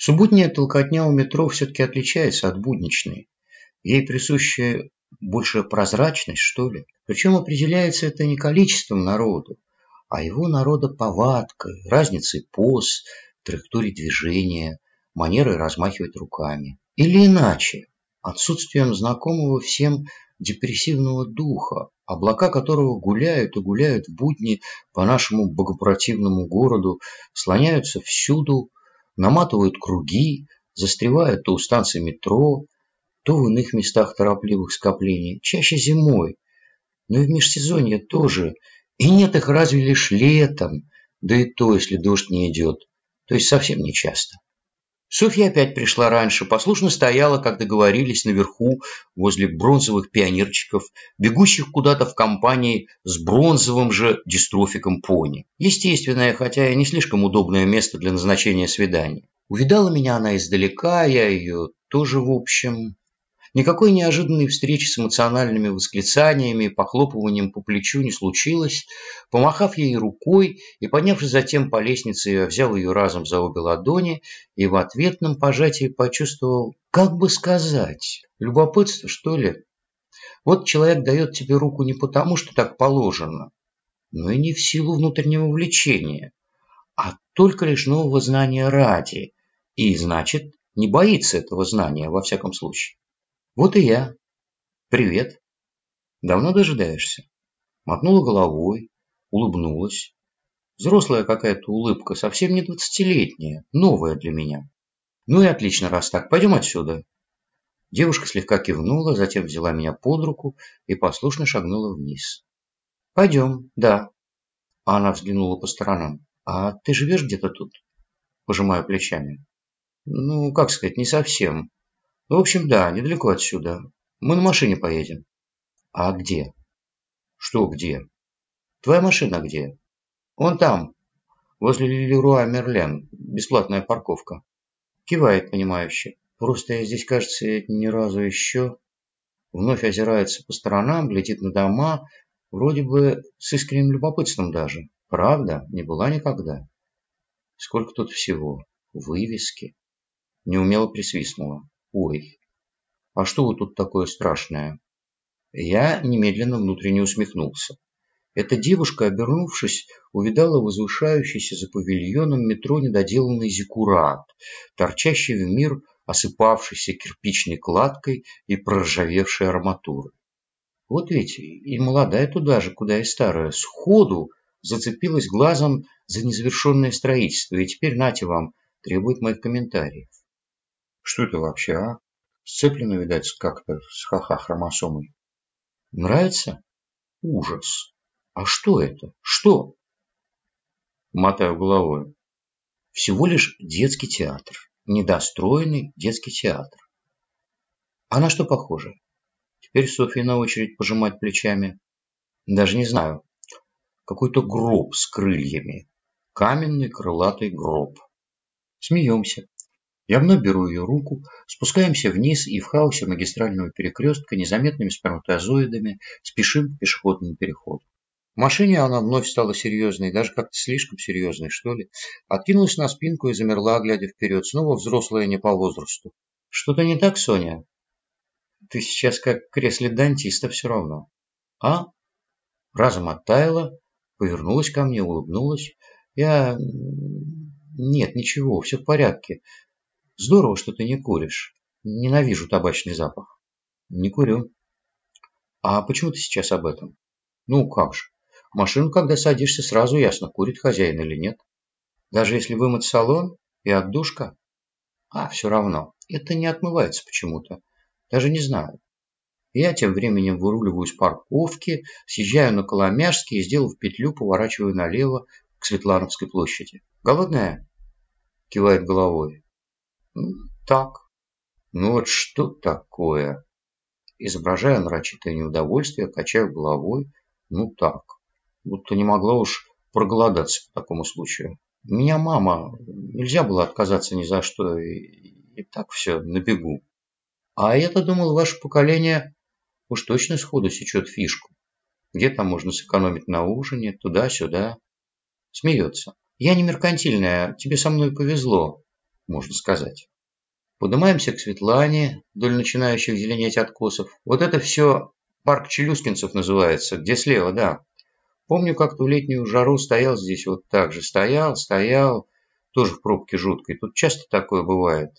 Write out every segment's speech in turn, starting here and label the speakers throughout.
Speaker 1: Субботняя толкотня у метро все-таки отличается от будничной. Ей присуща большая прозрачность, что ли. Причем определяется это не количеством народу, а его народа повадкой, разницей поз, траектории движения, манерой размахивать руками. Или иначе, отсутствием знакомого всем депрессивного духа, облака которого гуляют и гуляют в будни по нашему богопротивному городу, слоняются всюду, наматывают круги, застревают то у станции метро, то в иных местах торопливых скоплений, чаще зимой, но и в межсезонье тоже, и нет их разве лишь летом, да и то, если дождь не идет, то есть совсем не часто. Софья опять пришла раньше, послушно стояла, как договорились, наверху, возле бронзовых пионерчиков, бегущих куда-то в компании с бронзовым же дистрофиком пони. Естественное, хотя и не слишком удобное место для назначения свидания. Увидала меня она издалека, я ее тоже, в общем... Никакой неожиданной встречи с эмоциональными восклицаниями и похлопыванием по плечу не случилось. Помахав ей рукой и поднявшись затем по лестнице, я взял ее разом за обе ладони и в ответном пожатии почувствовал, как бы сказать, любопытство, что ли. Вот человек дает тебе руку не потому, что так положено, но и не в силу внутреннего влечения, а только лишь нового знания ради, и, значит, не боится этого знания, во всяком случае. Вот и я. Привет. Давно дожидаешься? Мотнула головой, улыбнулась. Взрослая какая-то улыбка, совсем не двадцатилетняя, новая для меня. Ну и отлично, раз так, пойдем отсюда. Девушка слегка кивнула, затем взяла меня под руку и послушно шагнула вниз. «Пойдем, да». Она взглянула по сторонам. «А ты живешь где-то тут?» Пожимаю плечами. «Ну, как сказать, не совсем. В общем, да, недалеко отсюда. Мы на машине поедем. А где? Что где? Твоя машина где? Вон там, возле Леруа Мерлен. Бесплатная парковка. Кивает, понимающе. Просто я здесь, кажется, ни разу еще... Вновь озирается по сторонам, глядит на дома, вроде бы с искренним любопытством даже. Правда, не была никогда. Сколько тут всего? Вывески. Неумело присвистнула. Ой, а что вот тут такое страшное? Я немедленно внутренне усмехнулся. Эта девушка, обернувшись, увидала возвышающийся за павильоном метро недоделанный зиккурат, торчащий в мир осыпавшийся кирпичной кладкой и проржавевшей арматурой. Вот ведь и молодая туда же, куда и старая, сходу зацепилась глазом за незавершенное строительство, и теперь, нате вам, требует моих комментариев. Что это вообще, а? Сцеплено, видать, как-то с ха-ха-хромосомой. Нравится? Ужас. А что это? Что? Мотаю головой. Всего лишь детский театр. Недостроенный детский театр. А на что похоже? Теперь Софья на очередь пожимать плечами. Даже не знаю. Какой-то гроб с крыльями. Каменный крылатый гроб. Смеемся. Я вновь беру ее руку, спускаемся вниз и в хаосе магистрального перекрестка незаметными сперматозоидами спешим к пешеходному переходу. В машине она вновь стала серьезной, даже как-то слишком серьезной, что ли. Откинулась на спинку и замерла, глядя вперед. Снова взрослая не по возрасту. Что-то не так, Соня? Ты сейчас как в кресле дантиста все равно. А? Разом оттаяла, повернулась ко мне, улыбнулась. Я... Нет, ничего, все в порядке. Здорово, что ты не куришь. Ненавижу табачный запах. Не курю. А почему ты сейчас об этом? Ну, как же. В машину, когда садишься, сразу ясно, курит хозяин или нет. Даже если вымыть салон и отдушка. А, все равно. Это не отмывается почему-то. Даже не знаю. Я тем временем выруливаю с парковки, съезжаю на Коломяжский и, сделав петлю, поворачиваю налево к Светлановской площади. «Голодная?» Кивает головой. Так. Ну вот что такое? Изображая нарочитое неудовольствие, качаю головой. Ну так. Будто не могла уж проголодаться по такому случаю. Меня мама, нельзя было отказаться ни за что, и, и так все на бегу. А я-то думал, ваше поколение уж точно сходу сечет фишку. Где там можно сэкономить на ужине, туда-сюда. Смеется. Я не меркантильная, тебе со мной повезло. Можно сказать. Поднимаемся к Светлане, вдоль начинающих зеленеть откосов. Вот это все парк Челюскинцев называется, где слева, да. Помню, как-то в летнюю жару стоял здесь вот так же. Стоял, стоял, тоже в пробке жуткой. Тут часто такое бывает.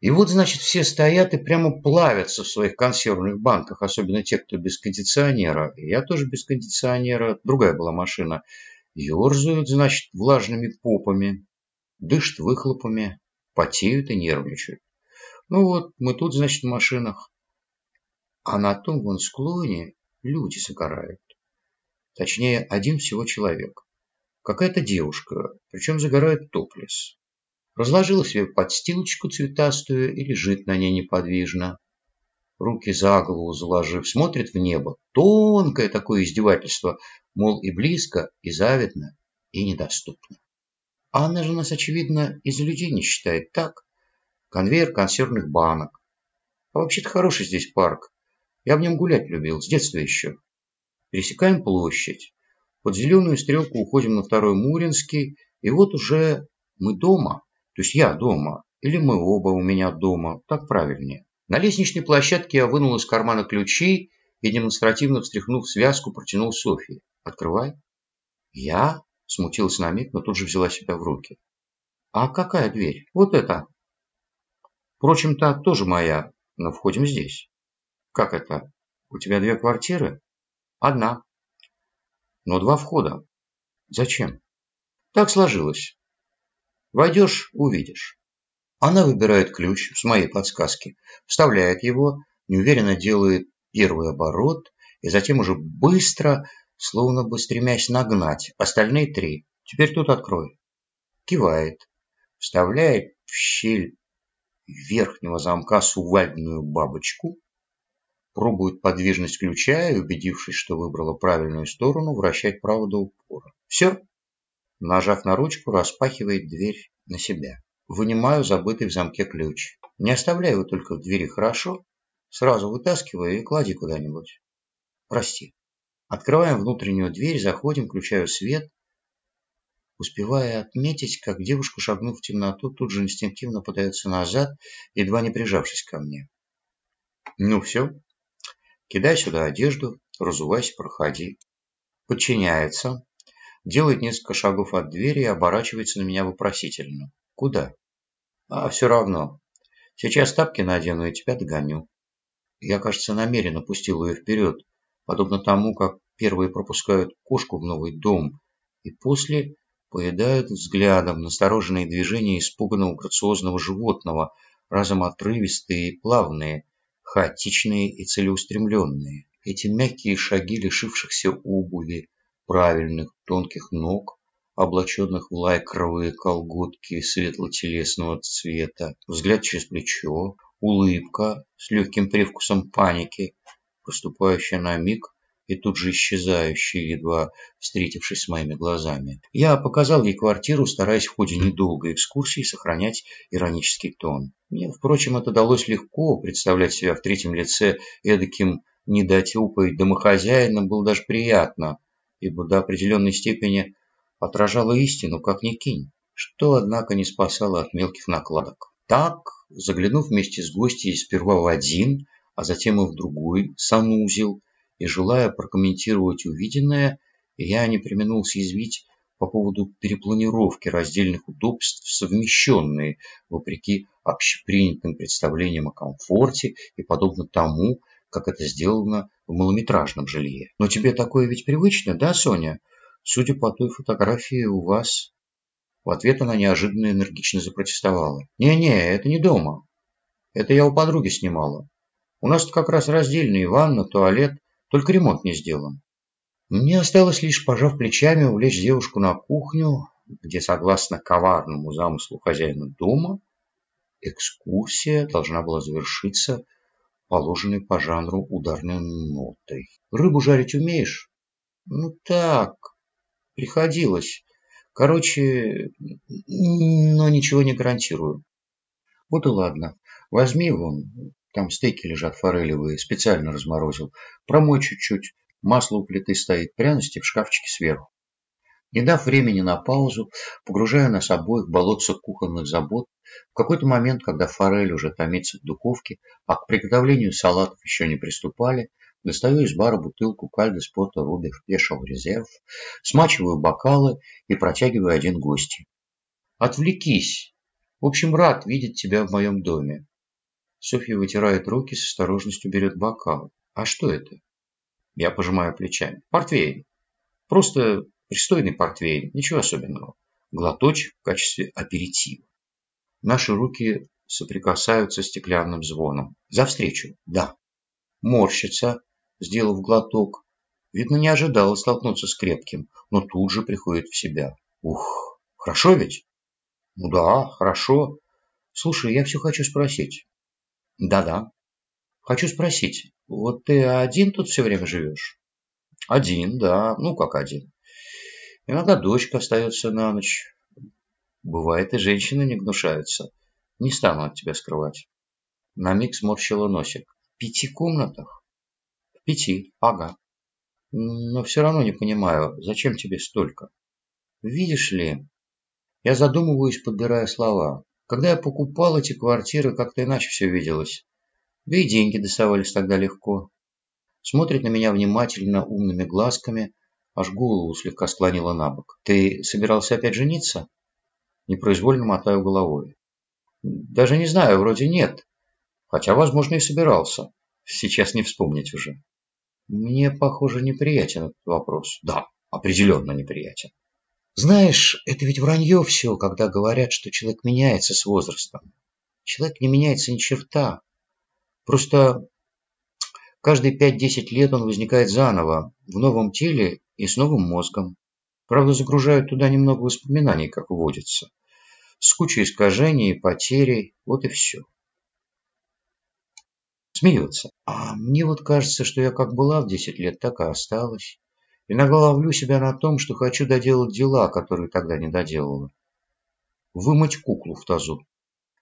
Speaker 1: И вот, значит, все стоят и прямо плавятся в своих консервных банках, особенно те, кто без кондиционера. Я тоже без кондиционера, другая была машина. Ёрзают, значит, влажными попами, дышат выхлопами, потеют и нервничают. Ну вот, мы тут, значит, в машинах. А на том вон склоне люди загорают. Точнее, один всего человек. Какая-то девушка, причем загорает топлес разложила себе подстилочку цветастую и лежит на ней неподвижно. Руки за голову заложив, смотрит в небо. Тонкое такое издевательство, мол, и близко, и завидно, и недоступно. А она же нас, очевидно, из людей не считает, так? Конвейер консервных банок. А вообще-то хороший здесь парк. Я в нем гулять любил, с детства еще. Пересекаем площадь. Под зеленую стрелку уходим на второй Муринский, и вот уже мы дома. То есть я дома, или мы оба у меня дома, так правильнее. На лестничной площадке я вынул из кармана ключи и, демонстративно встряхнув связку, протянул Софье. «Открывай». «Я?» – смутилась на миг, но тут же взяла себя в руки. «А какая дверь? Вот эта». «Впрочем, та тоже моя, но входим здесь». «Как это? У тебя две квартиры?» «Одна». «Но два входа». «Зачем?» «Так сложилось. Войдешь – увидишь. Она выбирает ключ с моей подсказки, вставляет его, неуверенно делает первый оборот и затем уже быстро, словно бы стремясь нагнать, остальные три. Теперь тут открой. Кивает, вставляет в щель верхнего замка сувальдную бабочку, пробует подвижность ключа и, убедившись, что выбрала правильную сторону, вращать право до упора. Все, Нажав на ручку, распахивает дверь на себя. Вынимаю забытый в замке ключ. Не оставляй его только в двери, хорошо? Сразу вытаскиваю и клади куда-нибудь. Прости. Открываем внутреннюю дверь, заходим, включаю свет. Успевая отметить, как девушка, шагнув в темноту, тут же инстинктивно подается назад, едва не прижавшись ко мне. Ну все, кидай сюда одежду, разувайся, проходи. Подчиняется, делает несколько шагов от двери и оборачивается на меня вопросительно. Куда? А все равно. Сейчас тапки надену и тебя догоню. Я, кажется, намеренно пустил ее вперед, подобно тому, как первые пропускают кошку в новый дом, и после поедают взглядом настороженные движения испуганного грациозного животного, разом отрывистые и плавные, хаотичные и целеустремленные. Эти мягкие шаги лишившихся обуви, правильных тонких ног, облаченных в лайкровые колготки светло-телесного цвета, взгляд через плечо, улыбка с легким привкусом паники, проступающая на миг и тут же исчезающая, едва встретившись с моими глазами. Я показал ей квартиру, стараясь в ходе недолгой экскурсии сохранять иронический тон. Мне, впрочем, это далось легко, представлять себя в третьем лице эдаким недотепой домохозяином было даже приятно, ибо до определенной степени отражала истину, как ни кинь, что, однако, не спасало от мелких накладок. Так, заглянув вместе с гостьей сперва в один, а затем и в другой санузел, и желая прокомментировать увиденное, я не применул съязвить по поводу перепланировки раздельных удобств, совмещенные, вопреки общепринятым представлениям о комфорте и подобно тому, как это сделано в малометражном жилье. Но тебе такое ведь привычно, да, Соня? Судя по той фотографии, у вас... В ответ она неожиданно энергично запротестовала. «Не-не, это не дома. Это я у подруги снимала. У нас как раз раздельные ванна, туалет, только ремонт не сделан». Мне осталось лишь, пожав плечами, увлечь девушку на кухню, где, согласно коварному замыслу хозяина дома, экскурсия должна была завершиться положенной по жанру ударной нотой. Рыбу жарить умеешь? Ну так, приходилось. Короче, но ничего не гарантирую. Вот и ладно. Возьми вон, там стейки лежат форелевые, специально разморозил. Промой чуть-чуть. Масло у плиты стоит, пряности в шкафчике сверху. Не дав времени на паузу, погружая нас обоих в болотце кухонных забот, В какой-то момент, когда форель уже томится в духовке, а к приготовлению салатов еще не приступали, достаю из бара бутылку кальда спорта Руби Special Резерв, смачиваю бокалы и протягиваю один гости. «Отвлекись! В общем, рад видеть тебя в моем доме». Софья вытирает руки, с осторожностью берет бокал. «А что это?» Я пожимаю плечами. «Портвейн. Просто пристойный портвейн, ничего особенного. Глоточек в качестве аперитива». Наши руки соприкасаются стеклянным звоном. За встречу. Да. Морщится, сделав глоток. Видно, не ожидала столкнуться с крепким, но тут же приходит в себя. Ух, хорошо ведь? Ну да, хорошо. Слушай, я все хочу спросить. Да-да. Хочу спросить, вот ты один тут все время живешь? Один, да. Ну, как один. Иногда дочка остается на ночь. Бывает, и женщины не гнушаются. Не стану от тебя скрывать. На миг сморщила носик. В пяти комнатах? В пяти, ага. Но все равно не понимаю, зачем тебе столько? Видишь ли, я задумываюсь, подбирая слова. Когда я покупал эти квартиры, как-то иначе все виделось. Да и деньги доставались тогда легко. Смотрит на меня внимательно умными глазками, аж голову слегка склонила на бок. Ты собирался опять жениться? Непроизвольно мотаю головой. Даже не знаю, вроде нет. Хотя, возможно, и собирался. Сейчас не вспомнить уже. Мне, похоже, неприятен этот вопрос. Да, определенно неприятен. Знаешь, это ведь вранье все, когда говорят, что человек меняется с возрастом. Человек не меняется ни черта. Просто каждые 5-10 лет он возникает заново, в новом теле и с новым мозгом. Правда, загружают туда немного воспоминаний, как водится. С кучей искажений потерей. Вот и все. Смеется. А мне вот кажется, что я как была в 10 лет, так и осталась. Иногда ловлю себя на том, что хочу доделать дела, которые тогда не доделала. Вымыть куклу в тазу.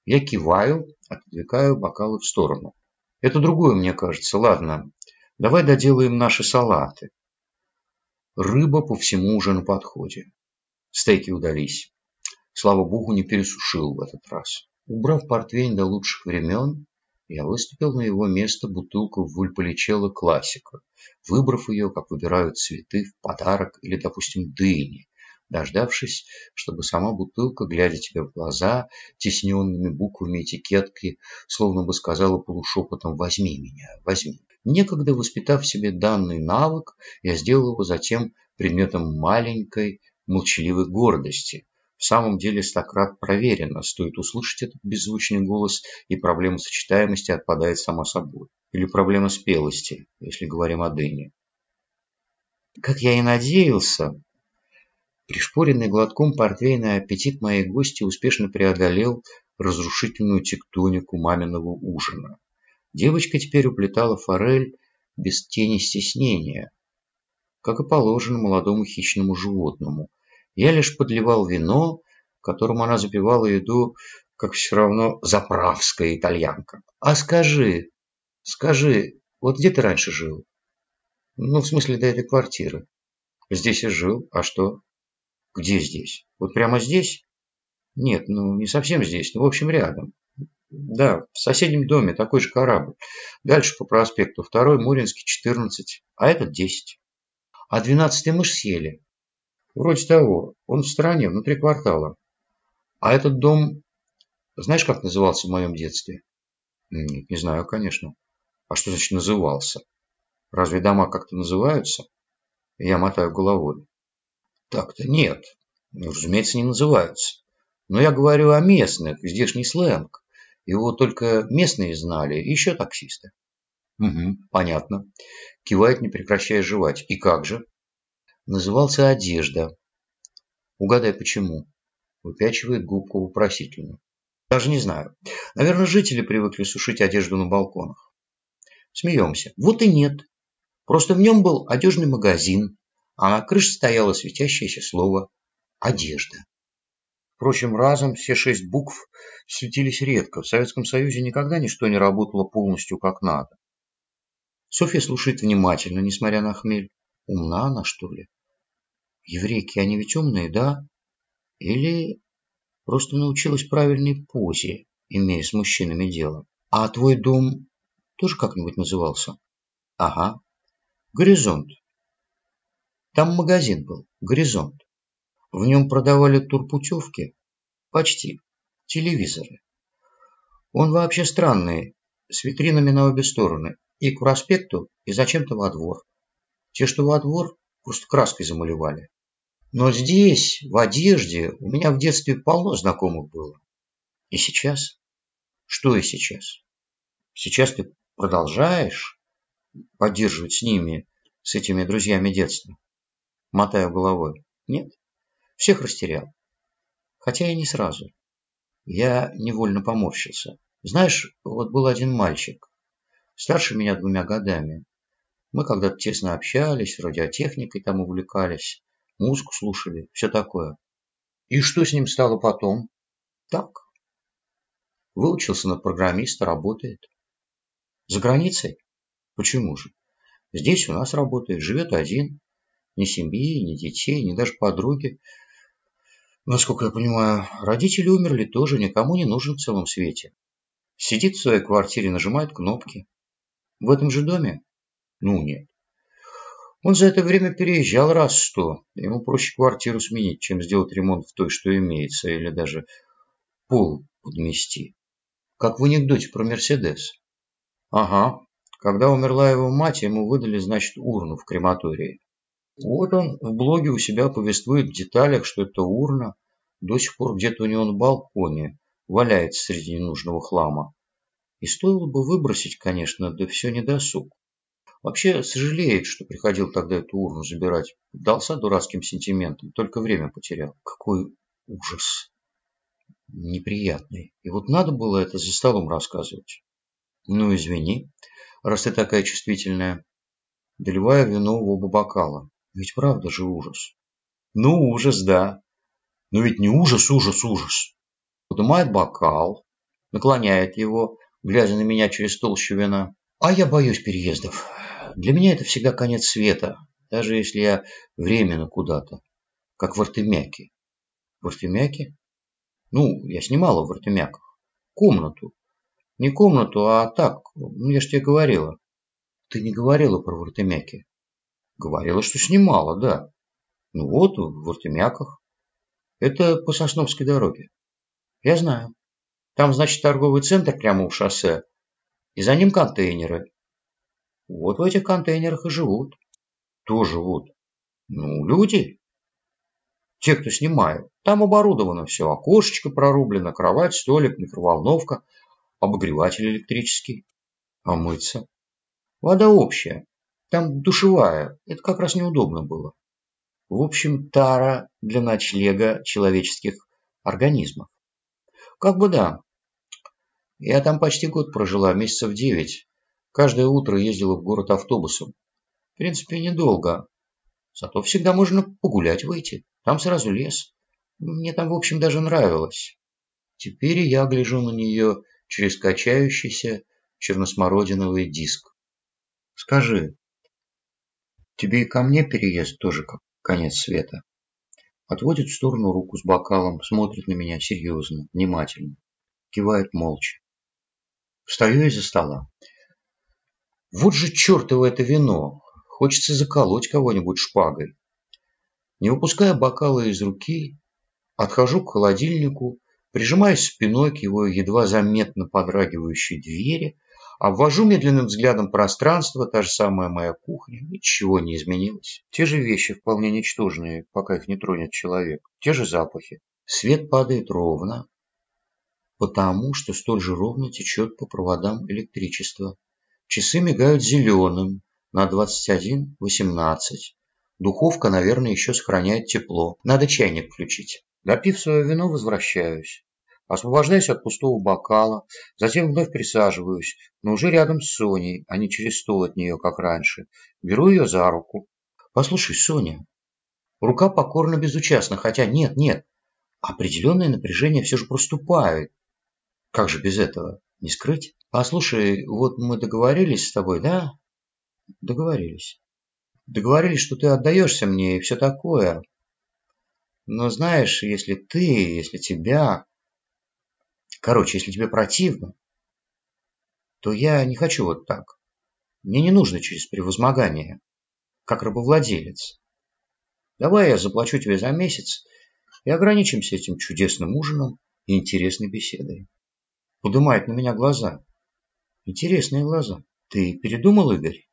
Speaker 1: Я киваю, отодвигаю бокалы в сторону. Это другое, мне кажется. Ладно, давай доделаем наши салаты. Рыба по всему уже на подходе. Стейки удались. Слава богу, не пересушил в этот раз. Убрав портвейн до лучших времен, я выступил на его место бутылку Вульполичелло классика, выбрав ее, как выбирают цветы, в подарок или, допустим, дыни, дождавшись, чтобы сама бутылка, глядя тебе в глаза, тесненными буквами этикетки, словно бы сказала полушепотом «возьми меня, возьми». Некогда воспитав в себе данный навык, я сделал его затем предметом маленькой, молчаливой гордости. В самом деле стократ проверено, стоит услышать этот беззвучный голос, и проблема сочетаемости отпадает сама собой. Или проблема спелости, если говорим о дыне. Как я и надеялся, пришпоренный глотком портвейна аппетит моей гости успешно преодолел разрушительную тектонику маминого ужина. Девочка теперь уплетала форель без тени стеснения, как и положено молодому хищному животному. Я лишь подливал вино, которым она запивала еду, как все равно заправская итальянка. «А скажи, скажи, вот где ты раньше жил?» «Ну, в смысле, до этой квартиры». «Здесь и жил. А что?» «Где здесь? Вот прямо здесь?» «Нет, ну, не совсем здесь, но, в общем, рядом. Да, в соседнем доме такой же корабль. Дальше по проспекту. Второй Муринский, 14. А этот 10. А 12 мы ж съели. Вроде того. Он в стороне, внутри квартала. А этот дом... Знаешь, как назывался в моем детстве? Нет, не знаю, конечно. А что значит назывался? Разве дома как-то называются? Я мотаю головой. Так-то нет. Ну, разумеется, не называются. Но я говорю о местных, здешний сленг. Его только местные знали, еще таксисты. Угу, понятно. Кивает, не прекращая жевать. И как же? Назывался «Одежда». Угадай, почему? Выпячивает губку вопросительно. Даже не знаю. Наверное, жители привыкли сушить одежду на балконах. Смеемся. Вот и нет. Просто в нем был одежный магазин, а на крыше стояло светящееся слово «Одежда». Впрочем, разом все шесть букв светились редко. В Советском Союзе никогда ничто не работало полностью как надо. Софья слушает внимательно, несмотря на хмель. Умна она, что ли? Еврейки, они ведь умные, да? Или... Просто научилась правильной позе, имея с мужчинами дело. А твой дом тоже как-нибудь назывался? Ага. Горизонт. Там магазин был. Горизонт. В нем продавали турпутевки. Почти. Телевизоры. Он вообще странный, с витринами на обе стороны. И к проспекту, и зачем-то во двор. Те, что во двор, просто краской замалевали. Но здесь, в одежде, у меня в детстве полно знакомых было. И сейчас? Что и сейчас? Сейчас ты продолжаешь поддерживать с ними, с этими друзьями детства? Мотаю головой. Нет, всех растерял. Хотя и не сразу. Я невольно поморщился. Знаешь, вот был один мальчик, старше меня двумя годами. Мы когда-то тесно общались, радиотехникой там увлекались, музыку слушали, все такое. И что с ним стало потом? Так. Выучился на программиста, работает. За границей? Почему же? Здесь у нас работает, живет один. Ни семьи, ни детей, ни даже подруги. Насколько я понимаю, родители умерли тоже, никому не нужен в целом свете. Сидит в своей квартире, нажимает кнопки. В этом же доме? Ну, нет. Он за это время переезжал раз сто. Ему проще квартиру сменить, чем сделать ремонт в той, что имеется, или даже пол подмести. Как в анекдоте про Мерседес. Ага. Когда умерла его мать, ему выдали, значит, урну в крематории. Вот он в блоге у себя повествует в деталях, что эта урна до сих пор где-то у него на балконе валяется среди ненужного хлама. И стоило бы выбросить, конечно, да все не досуг. Вообще сожалеет, что приходил тогда эту урну забирать. Дался дурацким сентиментом, только время потерял. Какой ужас. Неприятный. И вот надо было это за столом рассказывать. Ну, извини, раз ты такая чувствительная. Доливая вино в оба бокала. Ведь правда же ужас. Ну, ужас, да. Но ведь не ужас, ужас, ужас. Поднимает бокал, наклоняет его, глядя на меня через толщу вина. А я боюсь переездов. Для меня это всегда конец света, даже если я временно куда-то, как в Артемяке. В Артемяке? Ну, я снимала в Артемяках. Комнату. Не комнату, а так, ну я ж тебе говорила. Ты не говорила про Вартемяки. Говорила, что снимала, да. Ну вот, в Артемяках. Это по Сосновской дороге. Я знаю. Там, значит, торговый центр прямо у шоссе. И за ним контейнеры. Вот в этих контейнерах и живут. Кто живут? Ну, люди. Те, кто снимают. Там оборудовано все. Окошечко прорублено, кровать, столик, микроволновка, обогреватель электрический. А мыться? Вода общая. Там душевая. Это как раз неудобно было. В общем, тара для ночлега человеческих организмов. Как бы да. Я там почти год прожила, месяцев девять. Каждое утро ездила в город автобусом. В принципе, недолго. Зато всегда можно погулять выйти. Там сразу лес. Мне там, в общем, даже нравилось. Теперь я гляжу на нее через качающийся черносмородиновый диск. Скажи, тебе и ко мне переезд тоже как конец света? Отводит в сторону руку с бокалом, смотрит на меня серьезно, внимательно. Кивает молча. Встаю из-за стола. Вот же чертово это вино. Хочется заколоть кого-нибудь шпагой. Не выпуская бокала из руки, отхожу к холодильнику, прижимаясь спиной к его едва заметно подрагивающей двери, обвожу медленным взглядом пространство, та же самая моя кухня, ничего не изменилось. Те же вещи, вполне ничтожные, пока их не тронет человек, те же запахи. Свет падает ровно, потому что столь же ровно течет по проводам электричество. Часы мигают зеленым на 21.18. Духовка, наверное, еще сохраняет тепло. Надо чайник включить. Допив свое вино, возвращаюсь. Освобождаюсь от пустого бокала, затем вновь присаживаюсь, но уже рядом с Соней, а не через стол от нее, как раньше. Беру ее за руку. «Послушай, Соня». Рука покорно безучастна, хотя нет, нет. Определенное напряжение все же проступает. Как же без этого? Не скрыть? Послушай, вот мы договорились с тобой, да? Договорились. Договорились, что ты отдаешься мне и все такое. Но знаешь, если ты, если тебя... Короче, если тебе противно, то я не хочу вот так. Мне не нужно через превозмогание, как рабовладелец. Давай я заплачу тебе за месяц и ограничимся этим чудесным ужином и интересной беседой. Поднимает на меня глаза. Интересные глаза. Ты передумал, Игорь?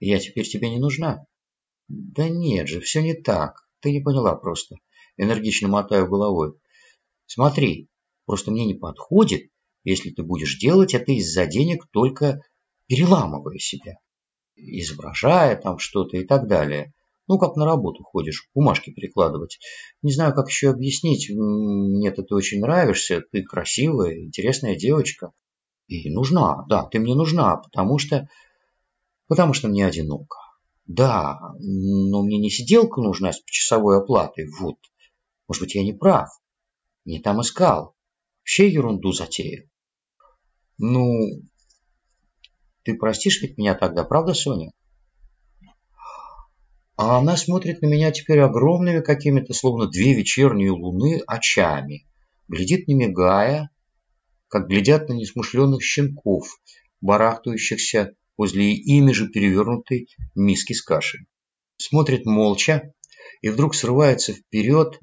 Speaker 1: Я теперь тебе не нужна. Да нет же, все не так. Ты не поняла просто. Энергично мотаю головой. Смотри, просто мне не подходит, если ты будешь делать это из-за денег, только переламывая себя. Изображая там что-то и так далее. Ну, как на работу ходишь, бумажки перекладывать. Не знаю, как еще объяснить. Мне ты очень нравишься, ты красивая, интересная девочка. И нужна, да, ты мне нужна, потому что... Потому что мне одиноко. Да, но мне не сиделка нужна с почасовой оплатой, вот. Может быть, я не прав. Не там искал. Вообще ерунду затеял. Ну, ты простишь ведь меня тогда, правда, Соня? А она смотрит на меня теперь огромными какими-то, словно две вечерние луны, очами. Глядит не мигая, как глядят на несмышленных щенков, барахтающихся возле ими же перевернутой миски с кашей. Смотрит молча и вдруг срывается вперед,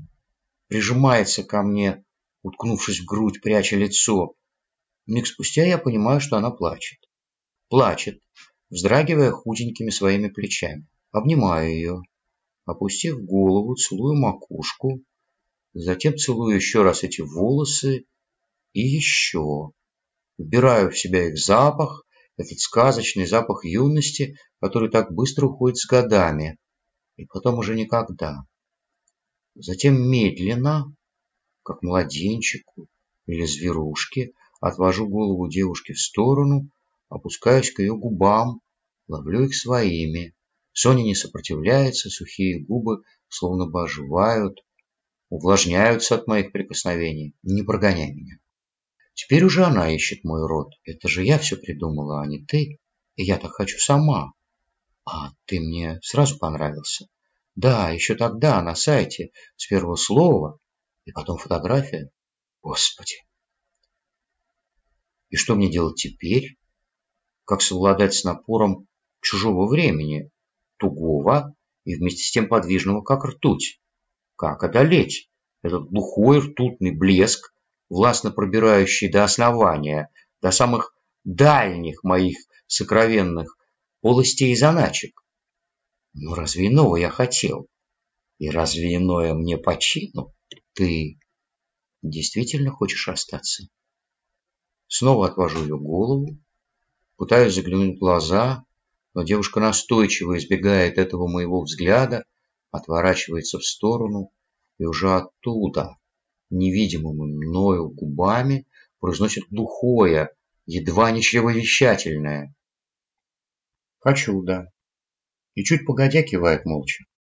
Speaker 1: прижимается ко мне, уткнувшись в грудь, пряча лицо. Миг спустя я понимаю, что она плачет. Плачет, вздрагивая худенькими своими плечами. Обнимаю ее, опустив голову, целую макушку, затем целую еще раз эти волосы и еще. Вбираю в себя их запах, этот сказочный запах юности, который так быстро уходит с годами, и потом уже никогда. Затем медленно, как младенчику или зверушке, отвожу голову девушки в сторону, опускаюсь к ее губам, ловлю их своими. Соня не сопротивляется, сухие губы словно бы оживают, увлажняются от моих прикосновений. Не прогоняй меня. Теперь уже она ищет мой рот. Это же я все придумала, а не ты. И я так хочу сама. А ты мне сразу понравился. Да, еще тогда на сайте, с первого слова, и потом фотография. Господи. И что мне делать теперь? Как совладать с напором чужого времени, тугого и вместе с тем подвижного, как ртуть? Как одолеть этот глухой ртутный блеск, властно пробирающий до основания, до самых дальних моих сокровенных полостей и заначек. Ну разве иного я хотел? И разве иное мне по чину? Ты действительно хочешь остаться? Снова отвожу ее голову, пытаюсь заглянуть в глаза, но девушка настойчиво избегает этого моего взгляда, отворачивается в сторону и уже оттуда, невидимыми мною губами произносит глухое, едва не чревовещательное. Хочу, да. И чуть погодя кивает молча.